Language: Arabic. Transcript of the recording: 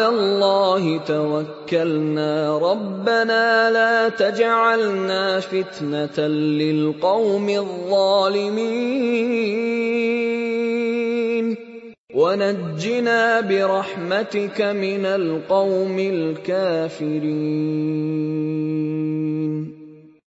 وعلى الله توكلنا. ربنا لا تجعلنا فتنة للقوم الظالمين. ونجنا برحمتك من القوم الكافرين.